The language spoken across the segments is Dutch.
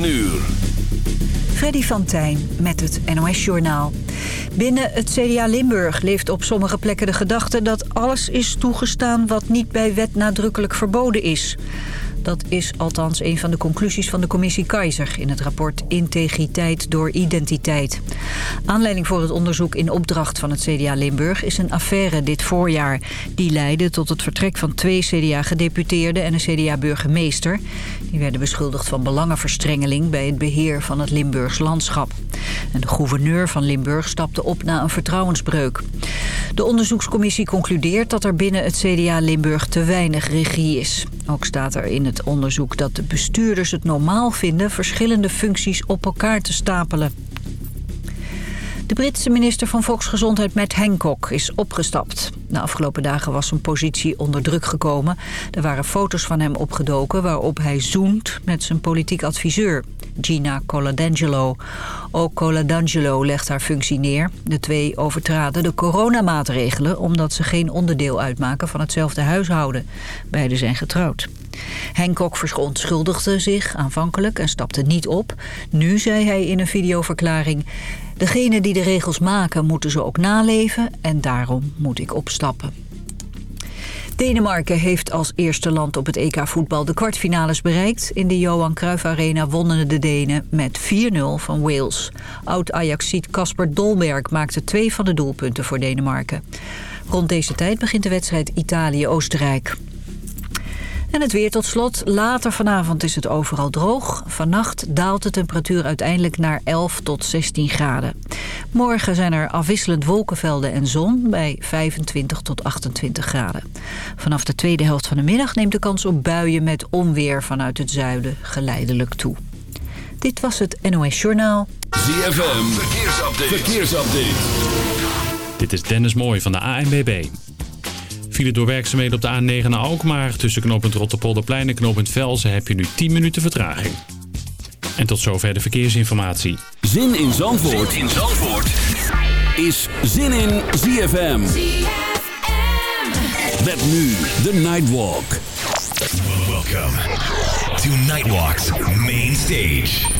9 uur. Freddy van Tijn met het NOS-journaal. Binnen het CDA Limburg leeft op sommige plekken de gedachte... dat alles is toegestaan wat niet bij wet nadrukkelijk verboden is. Dat is althans een van de conclusies van de commissie Keizer... in het rapport Integriteit door Identiteit. Aanleiding voor het onderzoek in opdracht van het CDA Limburg... is een affaire dit voorjaar. Die leidde tot het vertrek van twee CDA-gedeputeerden en een CDA-burgemeester. Die werden beschuldigd van belangenverstrengeling... bij het beheer van het Limburgs landschap. En de gouverneur van Limburg stapte op na een vertrouwensbreuk. De onderzoekscommissie concludeert dat er binnen het CDA Limburg te weinig regie is. Ook staat er in het onderzoek dat de bestuurders het normaal vinden... verschillende functies op elkaar te stapelen. De Britse minister van Volksgezondheid Matt Hancock is opgestapt. De afgelopen dagen was zijn positie onder druk gekomen. Er waren foto's van hem opgedoken waarop hij zoent met zijn politiek adviseur, Gina Coladangelo. Ook Coladangelo legt haar functie neer. De twee overtraden de coronamaatregelen omdat ze geen onderdeel uitmaken van hetzelfde huishouden. Beiden zijn getrouwd. Hancock verontschuldigde zich aanvankelijk en stapte niet op. Nu zei hij in een videoverklaring... Degenen die de regels maken moeten ze ook naleven en daarom moet ik opstappen. Denemarken heeft als eerste land op het EK voetbal de kwartfinales bereikt. In de Johan Cruijff Arena wonnen de Denen met 4-0 van Wales. Oud-Ajaxiet Casper Dolberg maakte twee van de doelpunten voor Denemarken. Rond deze tijd begint de wedstrijd Italië-Oostenrijk. En het weer tot slot. Later vanavond is het overal droog. Vannacht daalt de temperatuur uiteindelijk naar 11 tot 16 graden. Morgen zijn er afwisselend wolkenvelden en zon bij 25 tot 28 graden. Vanaf de tweede helft van de middag neemt de kans op buien met onweer vanuit het zuiden geleidelijk toe. Dit was het NOS Journaal. ZFM, verkeersupdate. verkeersupdate. Dit is Dennis Mooij van de ANBB file door werkzaamheden op de A9 naar Alkmaar. Tussen knooppunt Rotterpolderplein en knooppunt Velzen heb je nu 10 minuten vertraging. En tot zover de verkeersinformatie. Zin in Zandvoort, zin in Zandvoort. is Zin in ZFM. ZFM. Met nu de Nightwalk. Welcome to Nightwalk's main stage.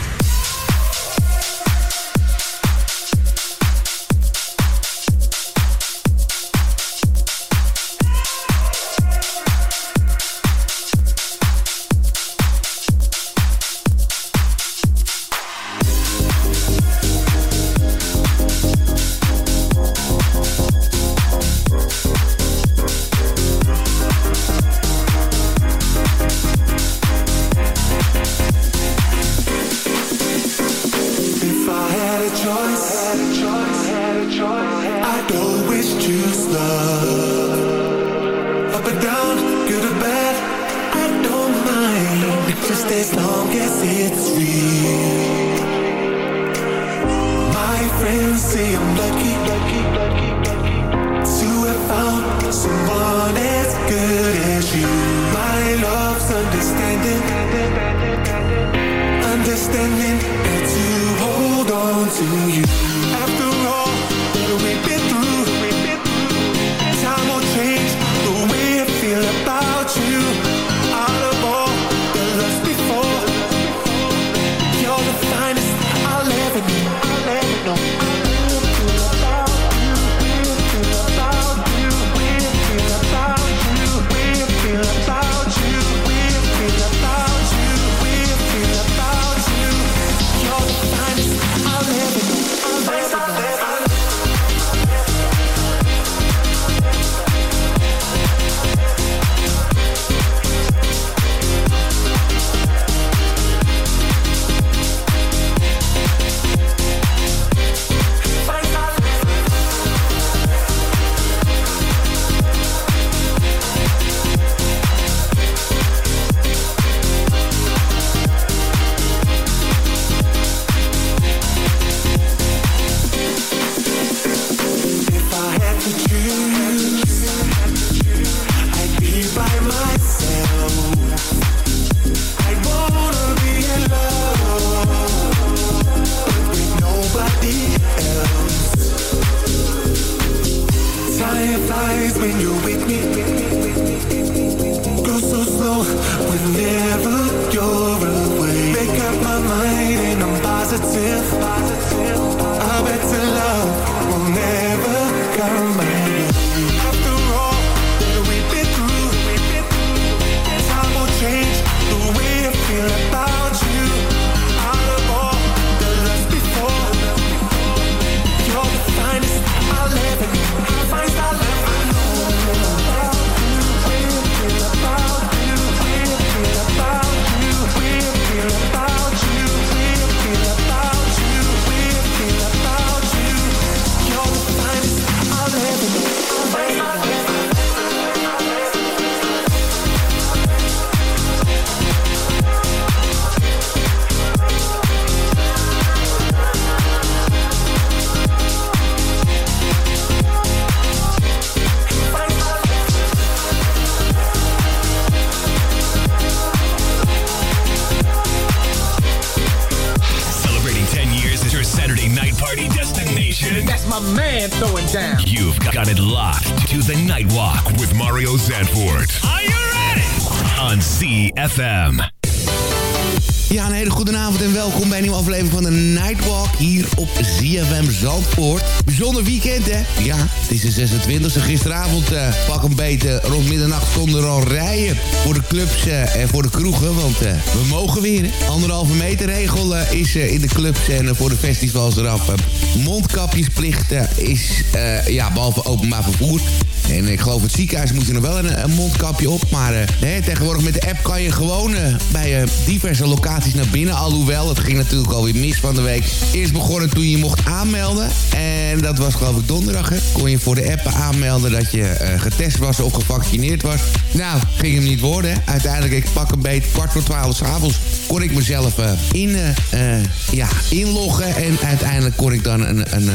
Is de 26e. Gisteravond uh, pak een beetje rond middernacht stonden al rijen voor de clubs uh, en voor de kroegen. Want uh, we mogen weer. Anderhalve meter regel is in de clubs en voor de festivals eraf. mondkapjesplicht is, ja, behalve openbaar vervoer. En ik geloof het ziekenhuis moet er nog wel een, mondkapje op. Maar uh, tegenwoordig met de app kan je gewoon uh, bij uh, diverse locaties naar binnen. Alhoewel, het ging natuurlijk alweer mis van de week. Eerst begonnen toen je mocht aanmelden. En dat was geloof ik donderdag. Kon je voor de app aanmelden dat je getest was of gevaccineerd was. Nou, ging hem niet worden. Uiteindelijk, ik pak een beetje kwart voor twaalf s'avonds... kon ik mezelf in, ja, inloggen. En uiteindelijk kon ik dan een, een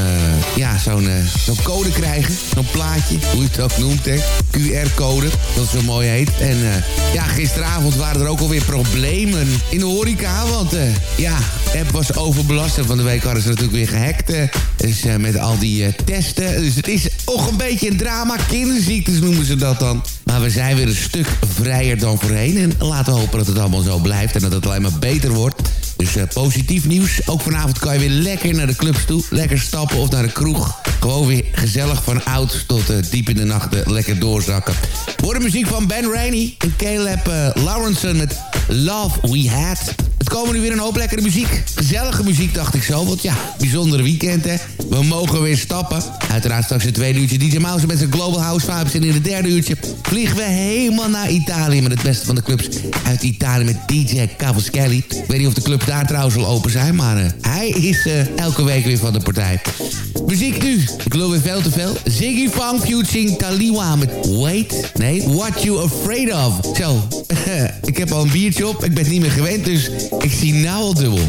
ja, zo'n zo'n code krijgen. Zo'n plaatje, hoe je het noemt, hè. QR-code, dat zo mooi heet. En uh, ja, gisteravond waren er ook alweer problemen in de horeca. Want uh, ja, app was overbelast. En van de week hadden ze natuurlijk weer gehackt. Uh, dus met al die testen. Dus het is ook een beetje een drama. Kinderziektes noemen ze dat dan. Maar we zijn weer een stuk vrijer dan voorheen. En laten we hopen dat het allemaal zo blijft. En dat het alleen maar beter wordt. Dus uh, positief nieuws. Ook vanavond kan je weer lekker naar de clubs toe. Lekker stappen of naar de kroeg. Gewoon weer gezellig van oud tot uh, diep in de nacht uh, lekker doorzakken. Voor de muziek van Ben Rainey en Caleb Lawrence met Love We Had. Het komen nu weer een hoop lekkere muziek. Gezellige muziek, dacht ik zo. Want ja, bijzondere weekend, hè. We mogen weer stappen. Uiteraard straks het tweede uurtje DJ Mouse met zijn Global House Vibes. En in het derde uurtje vliegen we helemaal naar Italië... met het beste van de clubs uit Italië met DJ Cavaschelli. Ik weet niet of de clubs daar trouwens al open zijn... maar uh, hij is uh, elke week weer van de partij. Muziek nu. Ik geloof weer veel te veel. Ziggy Funk featuring Taliwa met Wait. Nee, What You Afraid Of. Zo, ik heb al een biertje op. Ik ben het niet meer gewend, dus ik zie nou al dubbel.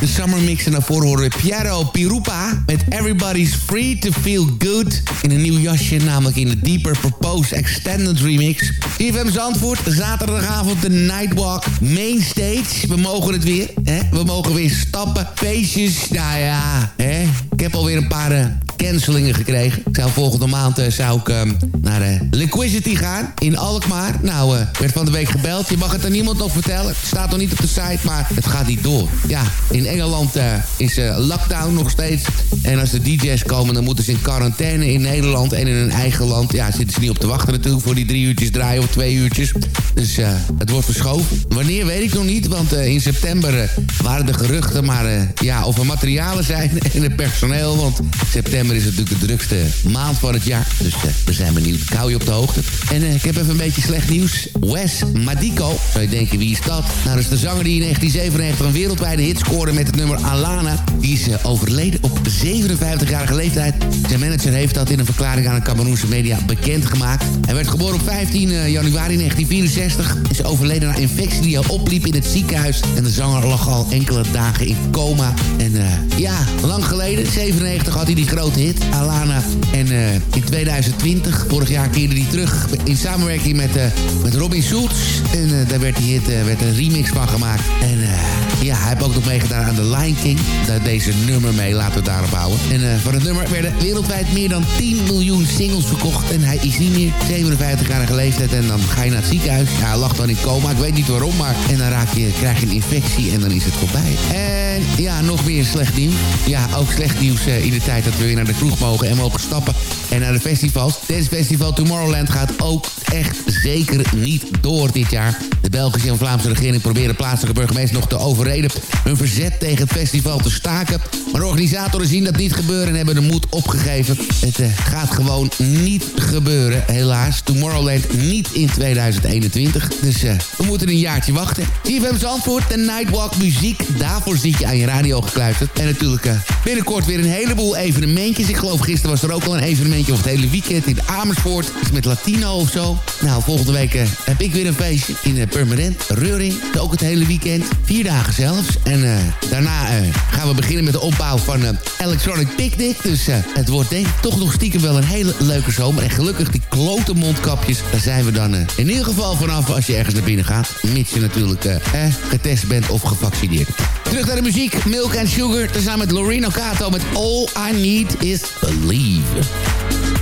De summer mix en daarvoor horen we Piero Pirupa met Everybody's Free to Feel Good. In een nieuw jasje, namelijk in de Deeper Propose Extended Remix. CFM Zandvoort, zaterdagavond de Nightwalk Mainstage. We mogen het weer, hè? We mogen weer stappen, feestjes, nou ja, hè? Ik heb alweer een paar uh, cancelingen gekregen. Ik zou volgende maand uh, zou ik, uh, naar uh, Liquidity gaan in Alkmaar. Nou, werd van de week gebeld. Je mag het aan niemand nog vertellen. Staat nog niet op de site, maar het gaat niet door. Ja, in Engeland is lockdown nog steeds. En als de DJ's komen, dan moeten ze in quarantaine in Nederland en in hun eigen land. Ja, zitten ze niet op te wachten natuurlijk voor die drie uurtjes draaien of twee uurtjes. Dus het wordt verschoven. Wanneer weet ik nog niet, want in september waren de geruchten. Maar ja, of er materialen zijn en het personeel. Want september is natuurlijk de drukste maand van het jaar. Dus we zijn benieuwd. Ik hou je op de hoogte. En ik heb even een beetje slecht nieuws. Wes Madico. Zou je denken, wie is dat? Nou, dat is de zanger die in 1997 een wereldwijde hit scoorde met het nummer Alana. Die is overleden op 57-jarige leeftijd. Zijn manager heeft dat in een verklaring aan de Cameroense media bekendgemaakt. Hij werd geboren op 15 januari 1964. Is overleden na infectie die al opliep in het ziekenhuis. En de zanger lag al enkele dagen in coma. En ja, lang geleden 97 had hij die grote hit, Alana. En uh, in 2020, vorig jaar, keerde hij terug in samenwerking met, uh, met Robin Schulz. En uh, daar werd die hit werd een remix van gemaakt. En ja, hij heeft ook nog meegedaan aan The Lion King. Daar deze nummer mee, laten we daarop houden. En van het nummer werden wereldwijd meer dan 10 miljoen singles verkocht. En hij is niet meer 57-jarige leeftijd. En dan ga je naar het ziekenhuis. Ja, hij lag dan in coma, ik weet niet waarom. Maar, en dan raak je, krijg je een infectie en dan is het voorbij. En ja, nog meer slecht nieuws. Ja, ook slecht nieuws in de tijd dat we weer naar de kroeg mogen en mogen stappen. En naar de festivals. Dance Festival Tomorrowland gaat ook echt zeker niet door dit jaar. De Belgische en Vlaamse regering proberen plaatselijke burgemeesters nog te overreden... hun verzet tegen het festival te staken. Maar de organisatoren zien dat niet gebeuren en hebben de moed opgegeven. Het uh, gaat gewoon niet gebeuren, helaas. Tomorrowland niet in 2021. Dus uh, we moeten een jaartje wachten. CFM antwoord, de Nightwalk muziek. Daarvoor zit je aan je radio gekluisterd. En natuurlijk uh, binnenkort weer een heleboel evenementjes. Ik geloof gisteren was er ook al een evenementje... of het hele weekend in Amersfoort. Met Latino of zo. Nou, volgende week heb ik weer een feestje in Permanent. Reuring, ook het hele weekend. Vier dagen zelfs. En daarna gaan we beginnen met de opbouw van Electronic Picnic. Dus het wordt denk ik toch nog stiekem wel een hele leuke zomer. En gelukkig die klote mondkapjes, daar zijn we dan uh, in ieder geval vanaf als je ergens naar binnen gaat. Mits je natuurlijk uh, eh, getest bent of gevaccineerd. Terug naar de muziek. Milk and Sugar, tezamen met Loreno Cato met All I Need Is Believe.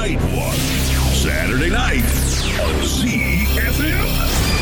Night Watch. Saturday night on ZFM.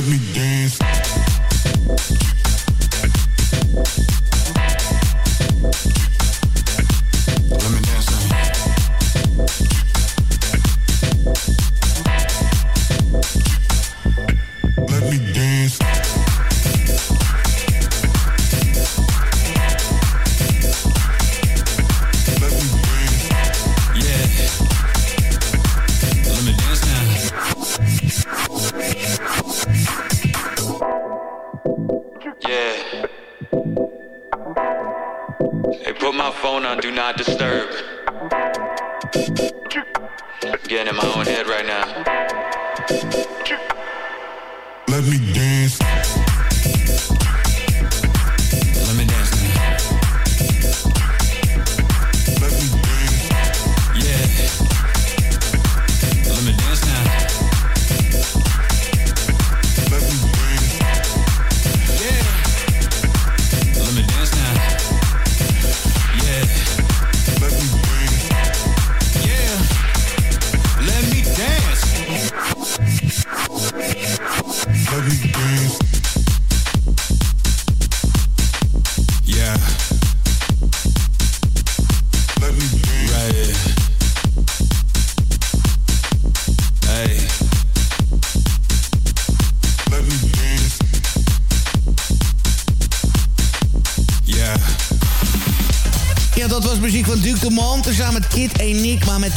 Samen met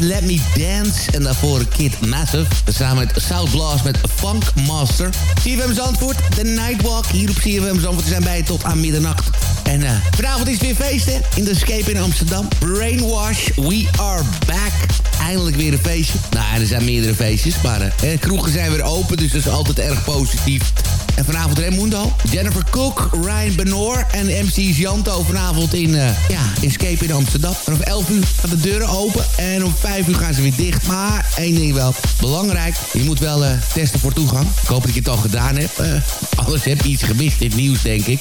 Let Me Dance. En daarvoor Kid Massive. Samen met South Blast met Funk Master. CFM Zandvoort, The Nightwalk. Hier op CFM Zandvoort zijn bij tot aan middernacht. En uh, vanavond is weer feesten in de Escape in Amsterdam. Brainwash, we are back. Eindelijk weer een feestje. Nou, er zijn meerdere feestjes, maar uh, kroegen zijn weer open, dus dat is altijd erg positief. En vanavond Raimundo, Jennifer Cook, Ryan Benor en MC Janto vanavond in, uh, ja, Escape in Amsterdam. En om 11 uur gaan de deuren open en om 5 uur gaan ze weer dicht. Maar één ding wel, belangrijk, je moet wel testen voor toegang. Ik hoop dat je het al gedaan hebt. Uh, anders heb iets gemist in het nieuws, denk ik.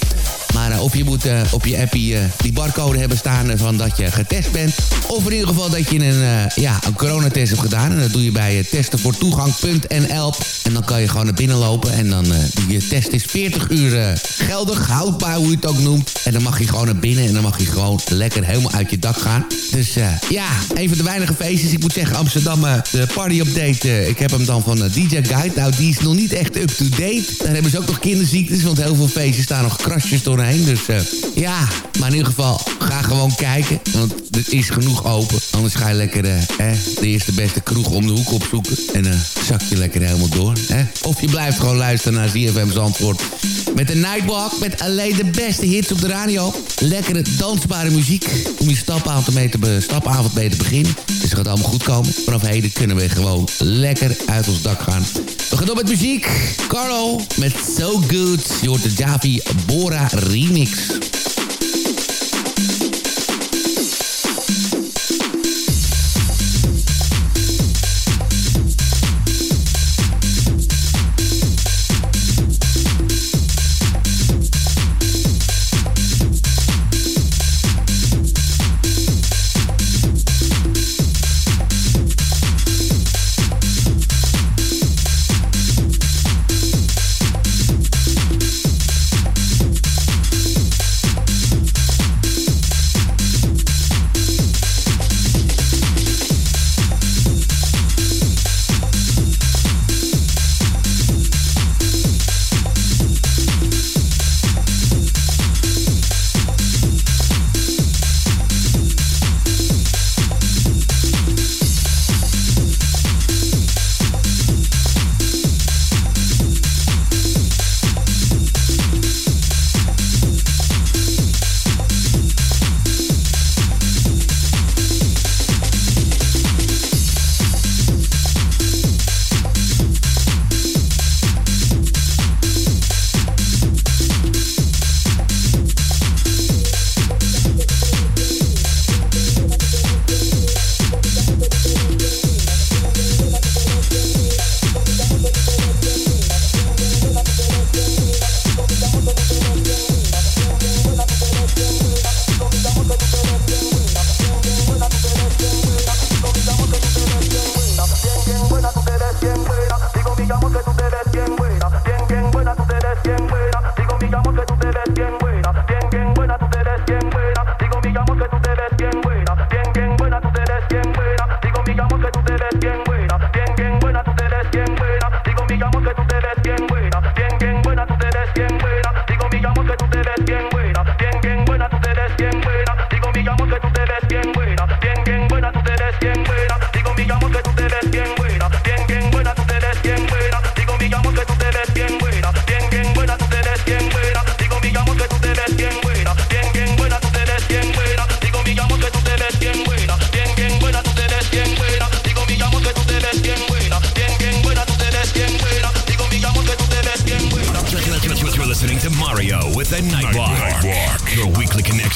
Maar of je moet op je appie die barcode hebben staan van dat je getest bent. Of in ieder geval dat je een, ja, een coronatest hebt gedaan. En dat doe je bij testenvoortoegang.nl. En dan kan je gewoon naar binnen lopen en dan je test is 40 uur geldig, houdbaar, hoe je het ook noemt. En dan mag je gewoon naar binnen en dan mag je gewoon lekker helemaal uit je dak gaan. Dus ja, een van de weinige feestjes. Ik moet zeggen, Amsterdam, de party update. ik heb hem dan van DJ Guide. Nou, die is nog niet echt up-to-date. Daar hebben ze ook nog kinderziektes, want heel veel feestjes staan nog krasjes doorheen. Dus ja, maar in ieder geval, ga gewoon kijken. Want er is genoeg open. Anders ga je lekker hè, de eerste beste kroeg om de hoek opzoeken. En dan zak je lekker helemaal door. Hè? Of je blijft gewoon luisteren naar ZFM Zandvoort. Met de Nightwalk, met alleen de beste hits op de radio. Lekkere dansbare muziek om je stapavond mee te, stapavond mee te beginnen. Dus het gaat allemaal goed komen. Vanaf heden kunnen we gewoon lekker uit ons dak gaan. We gaan door met muziek. Carlo met So Good. Je hoort de Javi Bora remix.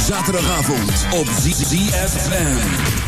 Zaterdagavond op ZFM.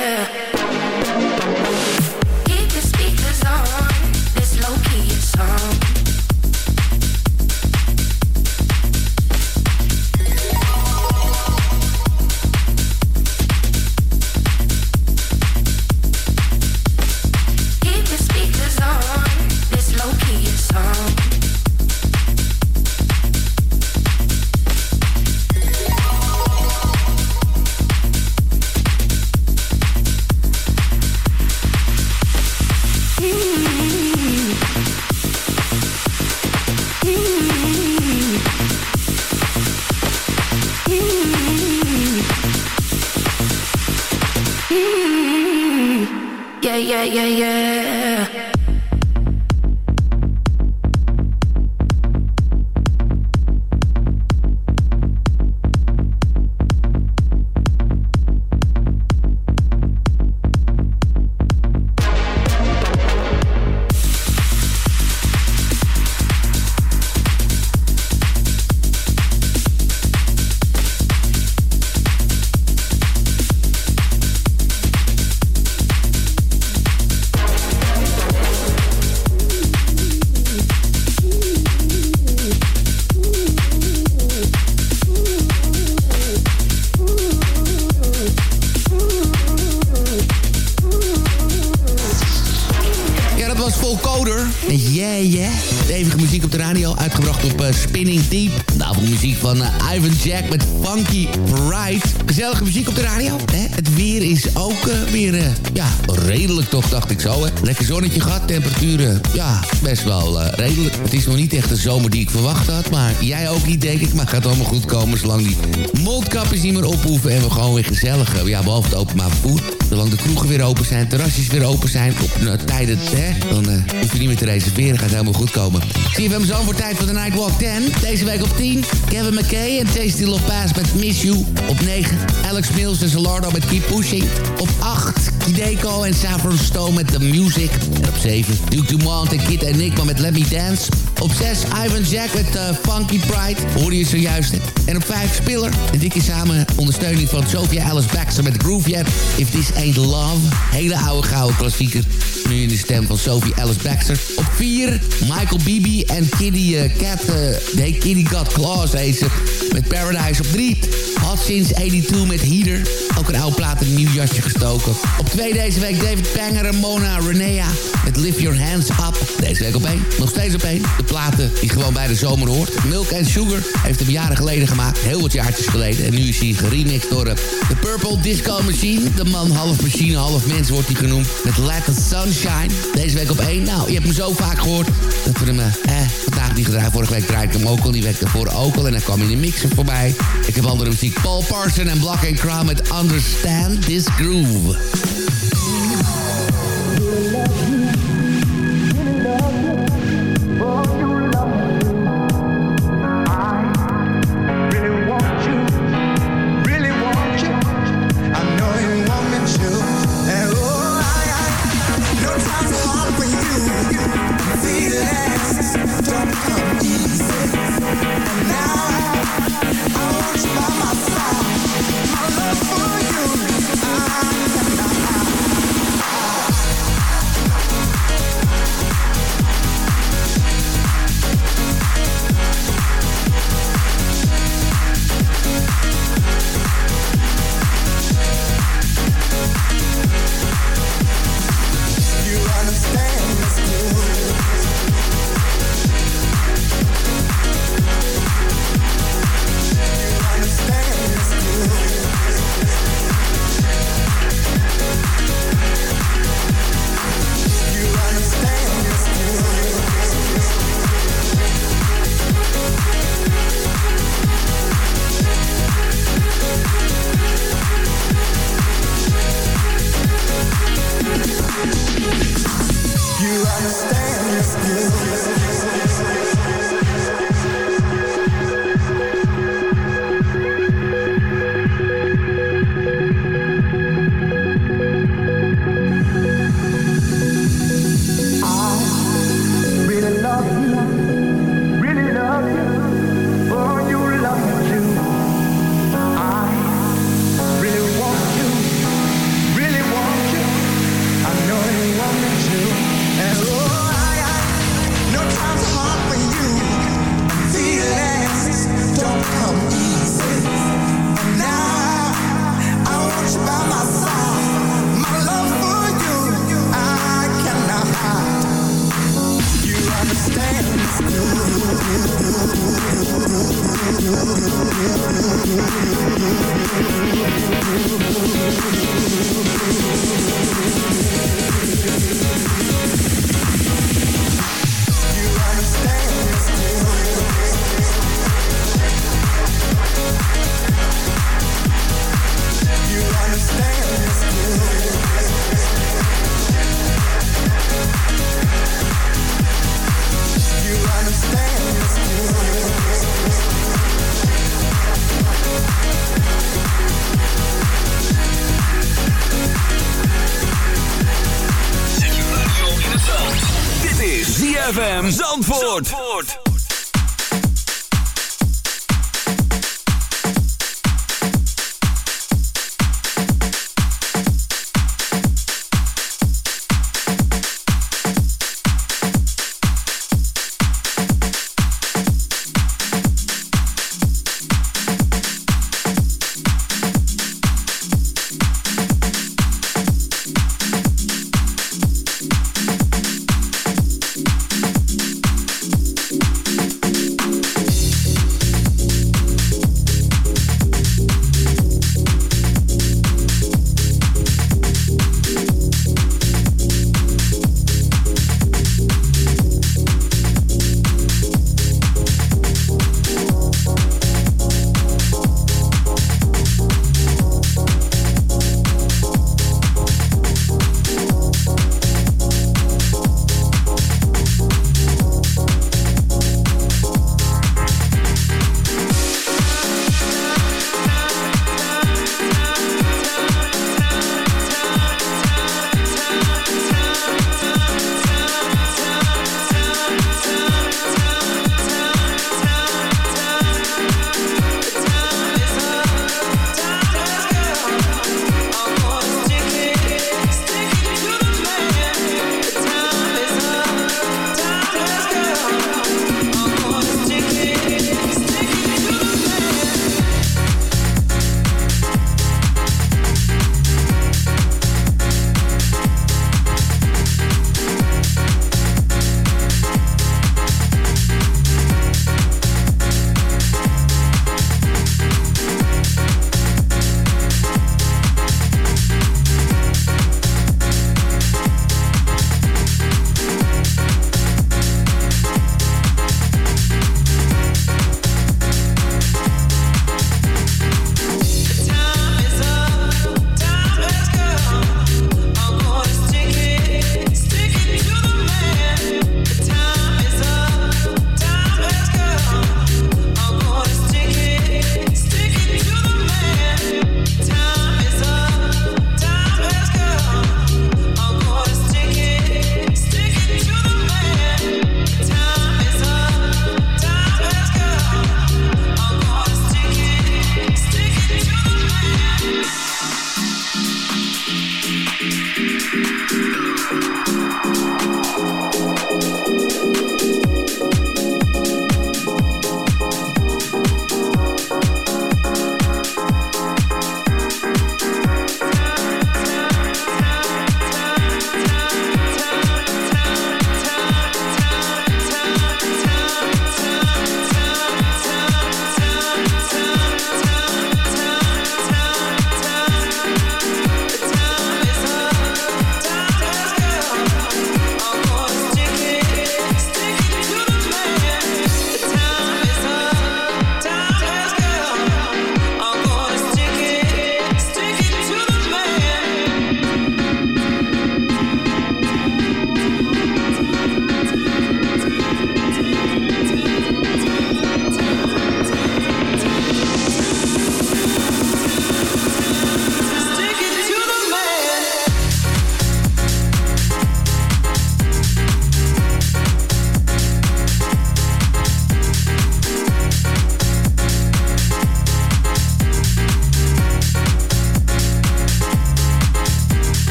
Jack met Funky Pride. Gezellige muziek op de radio. Hè? Het weer is ook uh, weer, uh, ja, redelijk toch, dacht ik zo. Hè? Lekker zonnetje gehad, temperaturen, ja, best wel redelijk. Het is nog niet echt de zomer die ik verwacht had. Maar jij ook niet, denk ik. Maar het gaat allemaal goed komen zolang die mondkapjes niet meer ophoeven. En we gewoon weer gezellig, ja, behalve het openbaar vervoer. Zolang de kroegen weer open zijn, terrasjes weer open zijn, op uh, tijden, hè, dan uh, hoef je niet meer te reserveren. Gaat helemaal goed komen. Zie je, hebben zo voor tijd voor de Nightwalk 10. Deze week op 10, Kevin McKay en Tasty Lopez met Miss You. Op 9, Alex Mills en Solardo met Keep Pushing. Op 8, Kideko en Saffron Stone met The Music. En op 7, Duke Dumont en Kid Enigma met Let Me Dance. Op 6, Ivan Jack met uh, Funky Pride. Hoorde je zojuist. En op 5, Spiller. En dikke samen ondersteuning van Sophia Alice Baxter met Groove Yet. If This Ain't Love. Hele oude gouden klassieker. Nu in de stem van Sophie Alice Baxter. Op 4, Michael Bibi en Kitty uh, Cat. Uh, nee, Kitty Got Claws heet ze. Met Paradise. Op 3, Hot Since 82 met Heater. Ook een oude plaat in een nieuw jasje gestoken. Op 2 deze week David Panger en Mona Renea. Met Lift Your Hands Up. Deze week op 1. Nog steeds op 1. De platen die gewoon bij de zomer hoort. Milk and Sugar heeft hem jaren geleden gemaakt. Heel wat jaartjes geleden. En nu is hij geremixed door de Purple Disco Machine. De man half machine, half mens wordt hij genoemd. Met Let the Sunshine. Deze week op 1. Nou, je hebt hem zo vaak gehoord. Dat we hem eh, vandaag niet gedraaid. Vorige week draaide ik hem ook al. Die week daarvoor ook al. En dan kwam in de mixer voorbij. Ik heb andere muziek. Paul Parson en Black and Crown met Understand This Groove.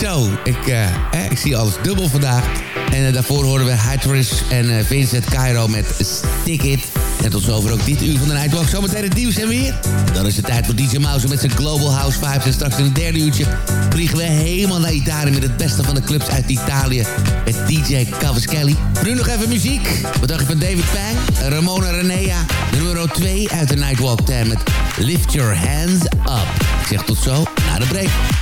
Zo, ik, uh, eh, ik zie alles dubbel vandaag. En uh, daarvoor horen we Hytris en Vincent Cairo met Stick It. En tot zover ook dit uur van de Nightwalk. Zometeen het nieuws en weer. Dan is het tijd voor DJ Mouse met zijn Global House Vibes. En straks in het derde uurtje vliegen we helemaal naar Italië... met het beste van de clubs uit Italië. Met DJ Cavaschelli. Nu nog even muziek. Wat dacht je van David Pang? Ramona Renea. Nummer 2 uit de Nightwalk 10 met Lift Your Hands Up. Ik zeg tot zo, na de break.